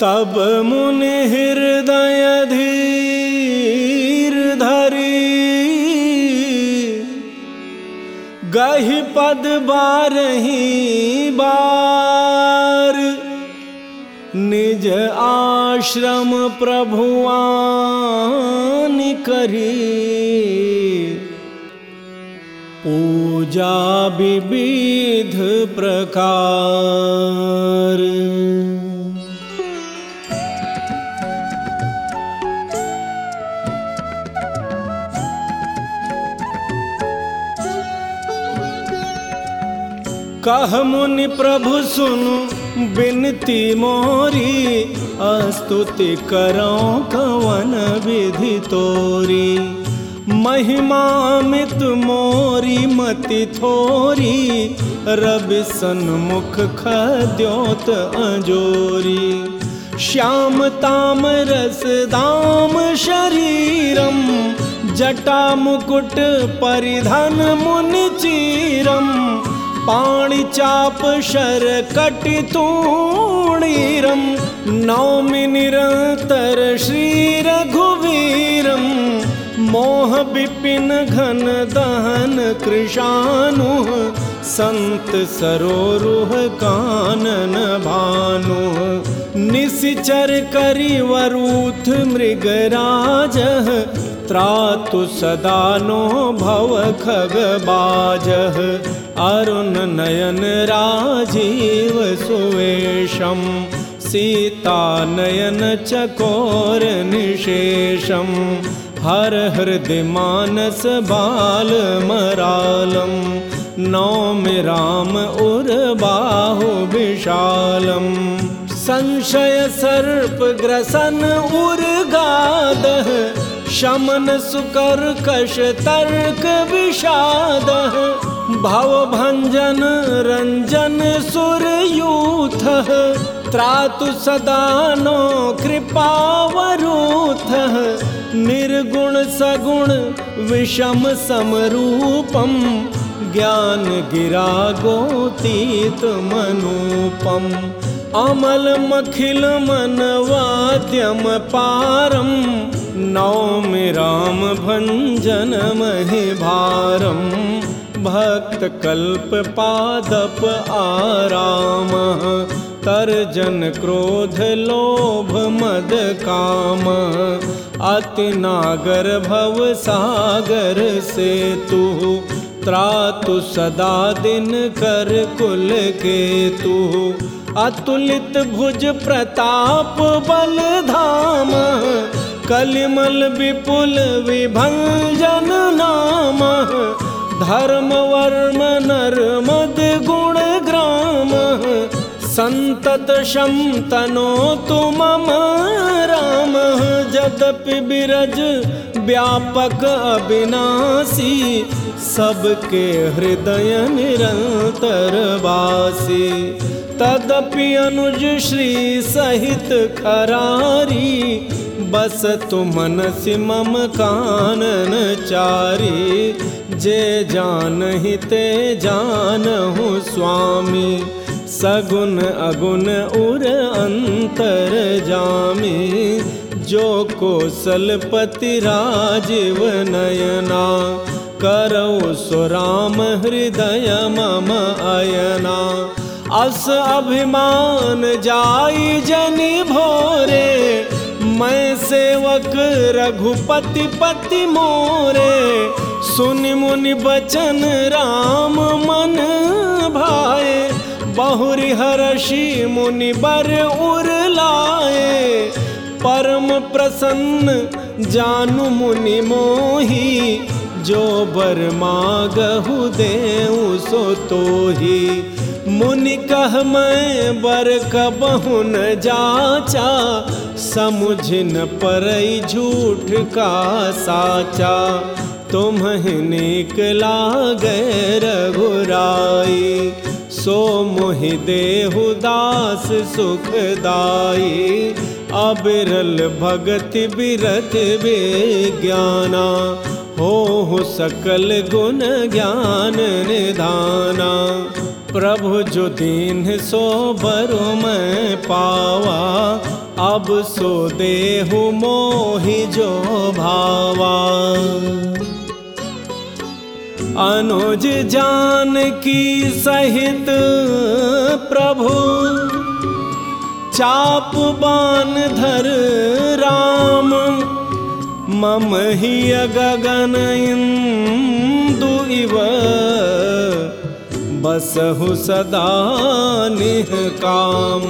तब मुनि हृदय धीर। धरी गही पद बारही बार। निज आश्रम प्रभुआन करी। पूजा विविध प्रकार। कह मुनि प्रभु सुनु, बिनती मोरी, अस्तुति करो कवन विधि तोरी। महिमामित मोरी, मति थोरी रवि सन्मुख खद्योत अजोरी। श्याम, ताम, रस, दाम, शरीरम, जटा, मुकुट, परिधन, मुनि चीरम। पाणि चाप नौमि निरन्तर श्रीरघुवीरं मोह विपिनघन दहन कृशानुः सन्त सरोरुह कानन भानुः। निसिचर करि वरुथ मृगराजः त्रातु सदा नो भव खगबाजः नयन राजीव सुवेशम्। सीता नयन हर हृदिमानस बालमरालं नौमि राम उर बाहु विशालम्। संशय सर्पग्रसन उर् शमन सुकर्कश तर्क विषादः भवभञ्जन रञ्जन सुरयूथः त्रातु सदा नो कृपावरूथः निर्गुण सगुण विषम समरूपं ज्ञान गिरा गोतीतमनूपम् अमलमखिलमनवाद्यम पारम् पारम नौमि राम भंजन महि भारम। भक्त कल्प पादप आराम। तर्जन क्रोध लोभ मद काम। अति नागर भव सागर से तू त्रातु सदा दिन कर कुल के तू अतुलित भुज प्रताप बल धाम कलिमल विपुल विभंजन नाम, धर्म वर्म नर मद गुण ग्राम, संतत शम तनो तुम राम, जदपि बिरज व्यापक अविनाशी, सबके हृदय निरंतर वासी। तदपि अनुज श्री सहित खरारी बस तुमन मम कानन चारी, जे जान ते जानहु स्वामी। सगुन अगुन उर अंतर जामी, जो कोसलपति राजीव नयना। करौ सुराम हृदय मम अयना। अस अभिमान जाई जनि भोरे मैं सेवक रघुपति पति मोरे, सुनि मुनि बचन राम मन भाए, बहुरी हर्षि मुनि बर उर लाए। परम प्रसन्न जानु मुनि मोही, जो बर मागहु देऊ सो तोही। मुनि कह मैं बर कबहु न जाचा समुझ न परई झूठ का साचा। तुम नीक लागे रघुराई, सो मोहि देहु दास सुखदाई। अबिरल भगति बिरत विज्ञाना हो सकल गुण ज्ञान निधाना। प्रभु जो दिन सो बरु मैं पावा, अब सो देहु मोहि जो भावा। अनुज जान की सहित प्रभु, चाप बान धर राम, मम ही गगन इंदु इव बसहु सदा निह काम